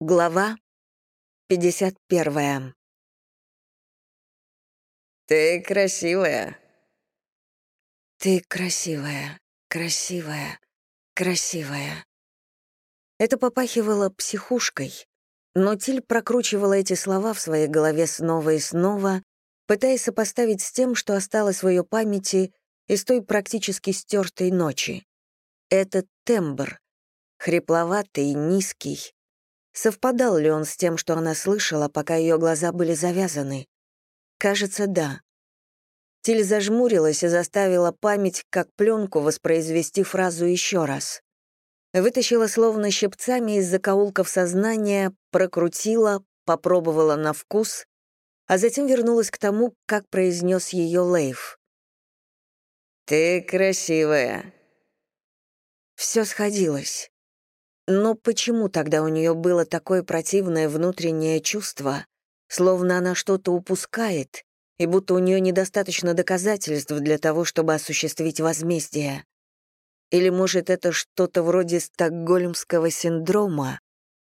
Глава 51. «Ты красивая». «Ты красивая, красивая, красивая». Это попахивало психушкой, но Тиль прокручивала эти слова в своей голове снова и снова, пытаясь сопоставить с тем, что осталось в ее памяти из той практически стертой ночи. Этот тембр, хрипловатый, низкий, Совпадал ли он с тем, что она слышала, пока ее глаза были завязаны? Кажется, да. Тиль зажмурилась и заставила память, как пленку, воспроизвести фразу еще раз. Вытащила словно щипцами из закоулков сознания, прокрутила, попробовала на вкус, а затем вернулась к тому, как произнес ее Лейв. «Ты красивая». Все сходилось. Но почему тогда у нее было такое противное внутреннее чувство, словно она что-то упускает, и будто у нее недостаточно доказательств для того, чтобы осуществить возмездие? Или, может, это что-то вроде стокгольмского синдрома,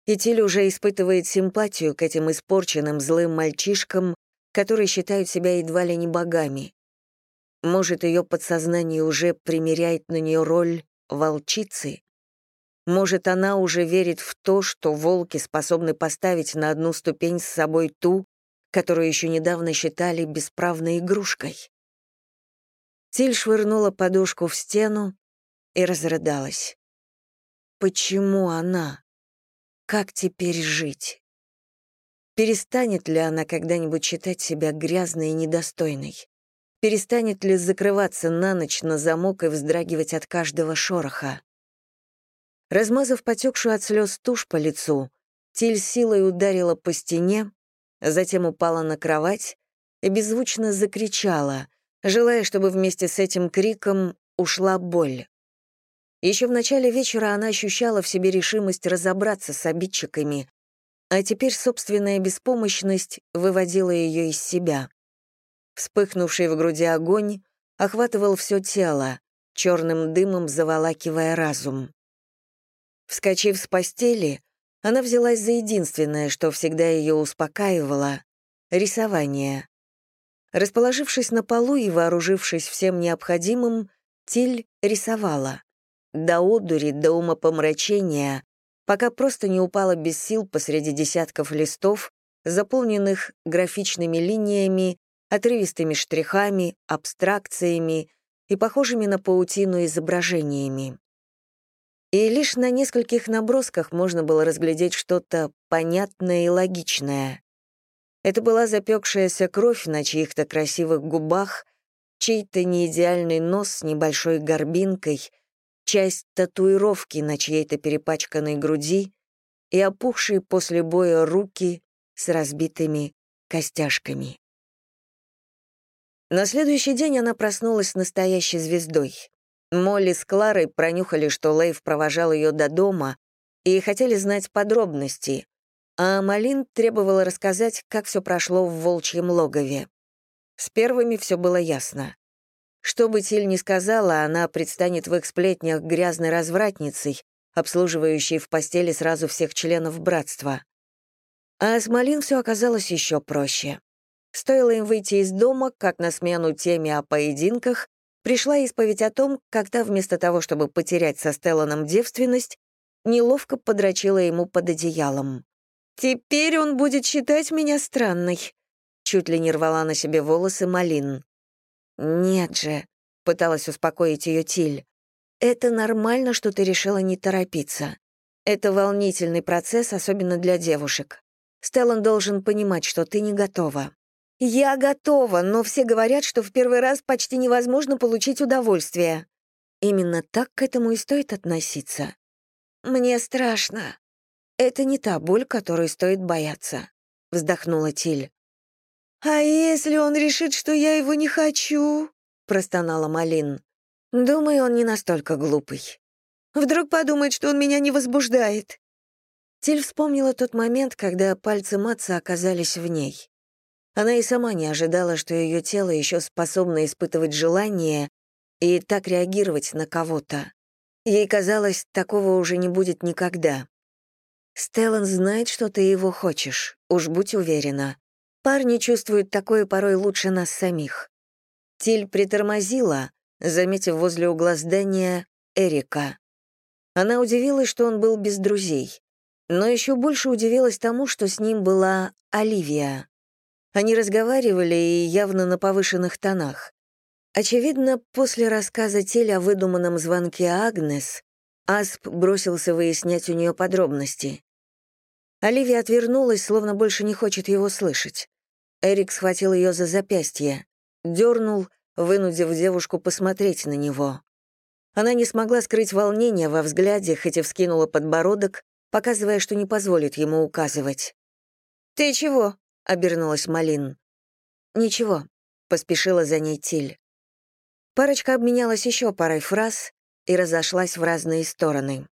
и Тиль уже испытывает симпатию к этим испорченным злым мальчишкам, которые считают себя едва ли не богами? Может, ее подсознание уже примеряет на нее роль волчицы? Может, она уже верит в то, что волки способны поставить на одну ступень с собой ту, которую еще недавно считали бесправной игрушкой. Тиль швырнула подушку в стену и разрыдалась. Почему она? Как теперь жить? Перестанет ли она когда-нибудь считать себя грязной и недостойной? Перестанет ли закрываться на ночь на замок и вздрагивать от каждого шороха? Размазав потекшую от слез тушь по лицу, Тиль силой ударила по стене, затем упала на кровать и беззвучно закричала, желая, чтобы вместе с этим криком ушла боль. Еще в начале вечера она ощущала в себе решимость разобраться с обидчиками, а теперь собственная беспомощность выводила ее из себя. Вспыхнувший в груди огонь охватывал все тело, черным дымом заволакивая разум. Вскочив с постели, она взялась за единственное, что всегда ее успокаивало — рисование. Расположившись на полу и вооружившись всем необходимым, Тиль рисовала. До одури, до умопомрачения, пока просто не упала без сил посреди десятков листов, заполненных графичными линиями, отрывистыми штрихами, абстракциями и похожими на паутину изображениями и лишь на нескольких набросках можно было разглядеть что-то понятное и логичное. Это была запекшаяся кровь на чьих-то красивых губах, чей-то неидеальный нос с небольшой горбинкой, часть татуировки на чьей-то перепачканной груди и опухшие после боя руки с разбитыми костяшками. На следующий день она проснулась настоящей звездой. Молли с Кларой пронюхали, что Лейв провожал ее до дома, и хотели знать подробности, а Малин требовала рассказать, как все прошло в волчьем логове. С первыми все было ясно. Что бы Тиль ни сказала, она предстанет в их сплетнях грязной развратницей, обслуживающей в постели сразу всех членов братства. А с Малин все оказалось еще проще. Стоило им выйти из дома, как на смену теме о поединках пришла исповедь о том, та вместо того, чтобы потерять со Стелланом девственность, неловко подрочила ему под одеялом. «Теперь он будет считать меня странной», — чуть ли не рвала на себе волосы Малин. «Нет же», — пыталась успокоить ее Тиль. «Это нормально, что ты решила не торопиться. Это волнительный процесс, особенно для девушек. Стеллан должен понимать, что ты не готова. «Я готова, но все говорят, что в первый раз почти невозможно получить удовольствие». Именно так к этому и стоит относиться. «Мне страшно. Это не та боль, которой стоит бояться», — вздохнула Тиль. «А если он решит, что я его не хочу?» — простонала Малин. «Думаю, он не настолько глупый. Вдруг подумает, что он меня не возбуждает». Тиль вспомнила тот момент, когда пальцы Матца оказались в ней. Она и сама не ожидала, что ее тело еще способно испытывать желание и так реагировать на кого-то. Ей казалось, такого уже не будет никогда. Стеллан знает, что ты его хочешь, уж будь уверена. Парни чувствуют такое порой лучше нас самих. Тиль притормозила, заметив возле угла здания Эрика. Она удивилась, что он был без друзей. Но еще больше удивилась тому, что с ним была Оливия. Они разговаривали и явно на повышенных тонах. Очевидно, после рассказа Тиль о выдуманном звонке Агнес, Асп бросился выяснять у нее подробности. Оливия отвернулась, словно больше не хочет его слышать. Эрик схватил ее за запястье, дернул, вынудив девушку посмотреть на него. Она не смогла скрыть волнение во взгляде, хоть и вскинула подбородок, показывая, что не позволит ему указывать. «Ты чего?» — обернулась Малин. «Ничего», — поспешила за ней Тиль. Парочка обменялась еще парой фраз и разошлась в разные стороны.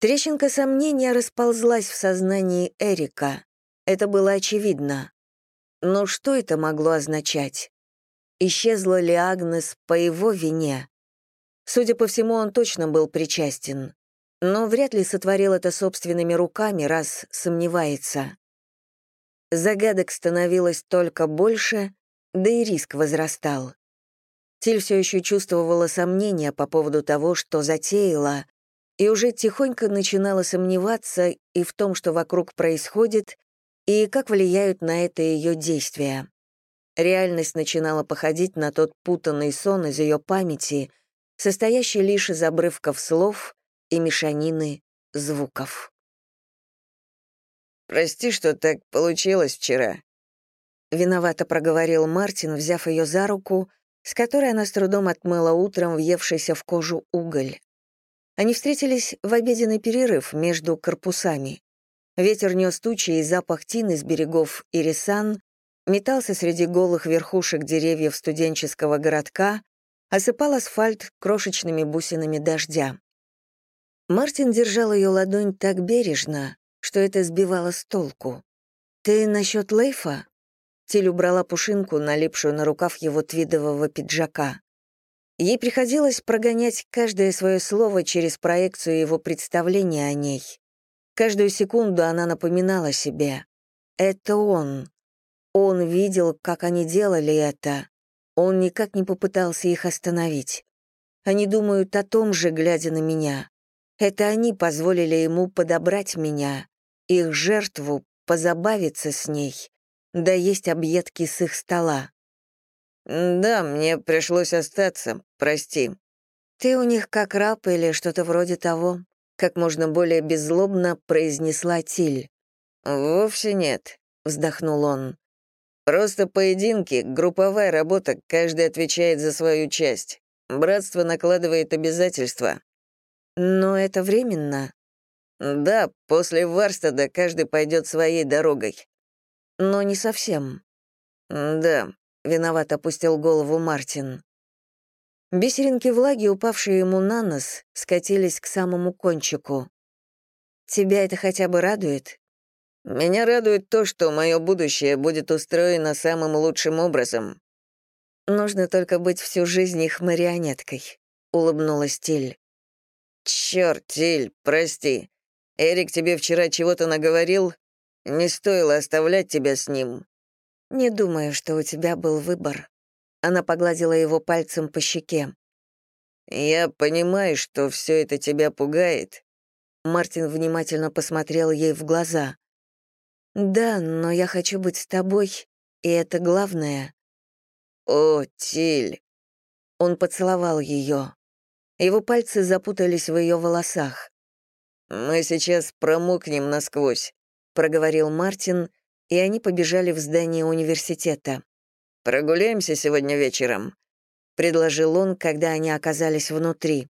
Трещинка сомнения расползлась в сознании Эрика. Это было очевидно. Но что это могло означать? Исчезла ли Агнес по его вине? Судя по всему, он точно был причастен. Но вряд ли сотворил это собственными руками, раз сомневается. Загадок становилось только больше, да и риск возрастал. Тиль все еще чувствовала сомнения по поводу того, что затеяла, и уже тихонько начинала сомневаться и в том, что вокруг происходит, и как влияют на это ее действия. Реальность начинала походить на тот путанный сон из ее памяти, состоящий лишь из обрывков слов и мешанины звуков. «Прости, что так получилось вчера», — виновато проговорил Мартин, взяв ее за руку, с которой она с трудом отмыла утром въевшийся в кожу уголь. Они встретились в обеденный перерыв между корпусами. Ветер нес тучи и запах тины с берегов Ирисан, метался среди голых верхушек деревьев студенческого городка, осыпал асфальт крошечными бусинами дождя. Мартин держал ее ладонь так бережно, что это сбивало с толку. «Ты насчет Лейфа?» Тиль убрала пушинку, налипшую на рукав его твидового пиджака. Ей приходилось прогонять каждое свое слово через проекцию его представления о ней. Каждую секунду она напоминала себе. Это он. Он видел, как они делали это. Он никак не попытался их остановить. Они думают о том же, глядя на меня. Это они позволили ему подобрать меня, их жертву, позабавиться с ней, да есть объедки с их стола. «Да, мне пришлось остаться, прости». «Ты у них как раб или что-то вроде того», как можно более беззлобно произнесла Тиль. «Вовсе нет», — вздохнул он. «Просто поединки, групповая работа, каждый отвечает за свою часть. Братство накладывает обязательства». «Но это временно». «Да, после Варстада каждый пойдет своей дорогой». «Но не совсем». «Да, виноват опустил голову Мартин. Бисеринки влаги, упавшие ему на нос, скатились к самому кончику. «Тебя это хотя бы радует?» «Меня радует то, что мое будущее будет устроено самым лучшим образом». «Нужно только быть всю жизнь их марионеткой», — улыбнулась Тиль. «Чёрт, Тиль, прости. Эрик тебе вчера чего-то наговорил? Не стоило оставлять тебя с ним. «Не думаю, что у тебя был выбор». Она погладила его пальцем по щеке. «Я понимаю, что все это тебя пугает». Мартин внимательно посмотрел ей в глаза. «Да, но я хочу быть с тобой, и это главное». «О, Тиль!» Он поцеловал ее. Его пальцы запутались в ее волосах. «Мы сейчас промокнем насквозь», — проговорил Мартин и они побежали в здание университета. «Прогуляемся сегодня вечером», — предложил он, когда они оказались внутри.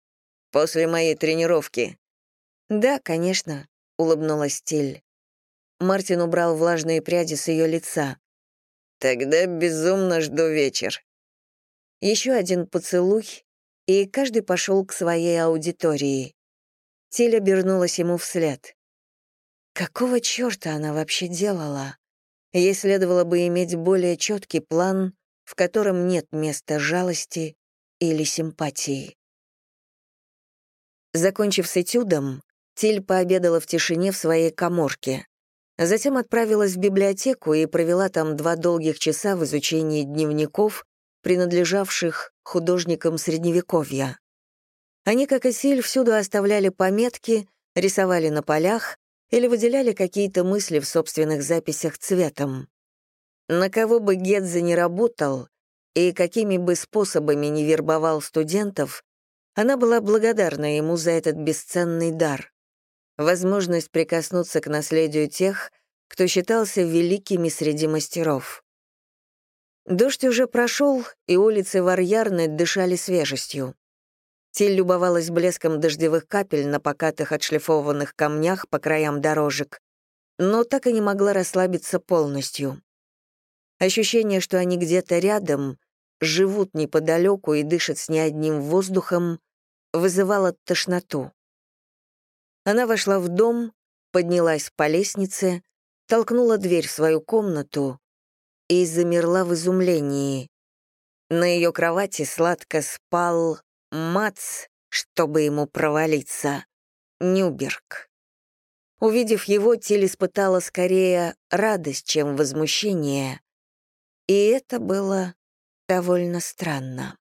«После моей тренировки». «Да, конечно», — улыбнулась Тиль. Мартин убрал влажные пряди с ее лица. «Тогда безумно жду вечер». Еще один поцелуй, и каждый пошел к своей аудитории. Тиль обернулась ему вслед. Какого черта она вообще делала? Ей следовало бы иметь более четкий план, в котором нет места жалости или симпатии. Закончив с этюдом, Тиль пообедала в тишине в своей коморке. Затем отправилась в библиотеку и провела там два долгих часа в изучении дневников, принадлежавших художникам Средневековья. Они, как и Силь, всюду оставляли пометки, рисовали на полях или выделяли какие-то мысли в собственных записях цветом. На кого бы Гедзе не работал и какими бы способами не вербовал студентов, она была благодарна ему за этот бесценный дар — возможность прикоснуться к наследию тех, кто считался великими среди мастеров. Дождь уже прошел, и улицы Варьярны дышали свежестью. Тиль любовалась блеском дождевых капель на покатых отшлифованных камнях по краям дорожек, но так и не могла расслабиться полностью. Ощущение, что они где-то рядом, живут неподалеку и дышат с не одним воздухом, вызывало тошноту. Она вошла в дом, поднялась по лестнице, толкнула дверь в свою комнату и замерла в изумлении. На ее кровати сладко спал Мац, чтобы ему провалиться, Нюберг. Увидев его, Тиль испытала скорее радость, чем возмущение, и это было довольно странно.